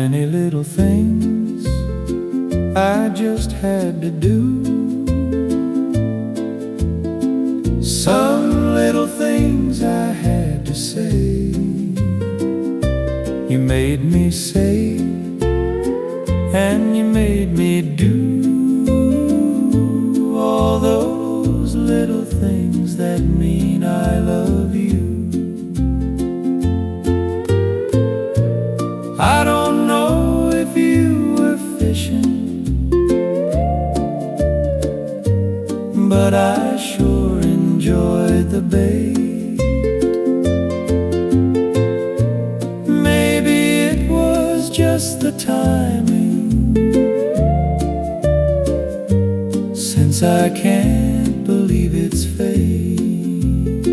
many little things I just had to do. Some little things I had to say. You made me say, and you made me do all those little things that mean I love you. But I sure enjoyed the bait. Maybe it was just the timing, since I can't believe it's fate.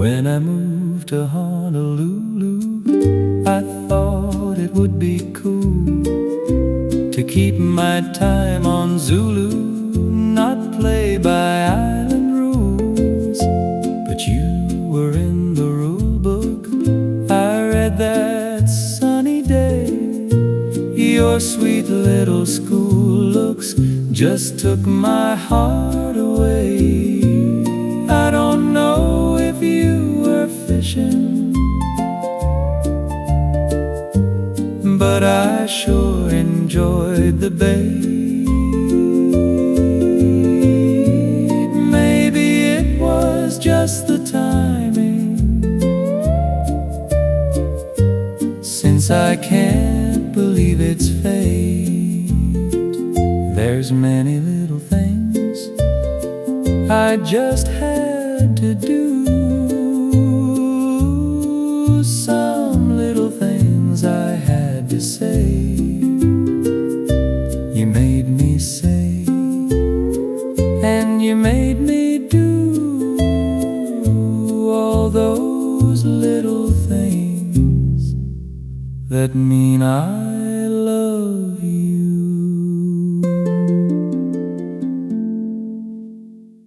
When I moved to Honolulu, I thought it would be cool keep my time on Zulu, not play by island rules. But you were in the rule book. I read that sunny day. Your sweet little school looks just took my heart away. I don't know if you were fishing, but I sure enjoyed the bait. Maybe it was just the timing, since I can't believe it's fate. There's many little things I just had to do. You made me say, and you made me do all those little things that mean I